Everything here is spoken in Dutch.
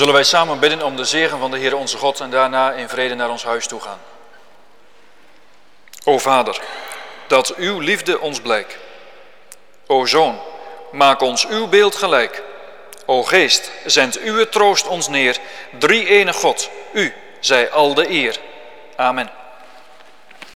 Zullen wij samen bidden om de zegen van de Heer onze God en daarna in vrede naar ons huis toe gaan. O Vader, dat uw liefde ons blijkt. O Zoon, maak ons uw beeld gelijk. O Geest, zend uw troost ons neer. Drie ene God, u zij al de eer. Amen.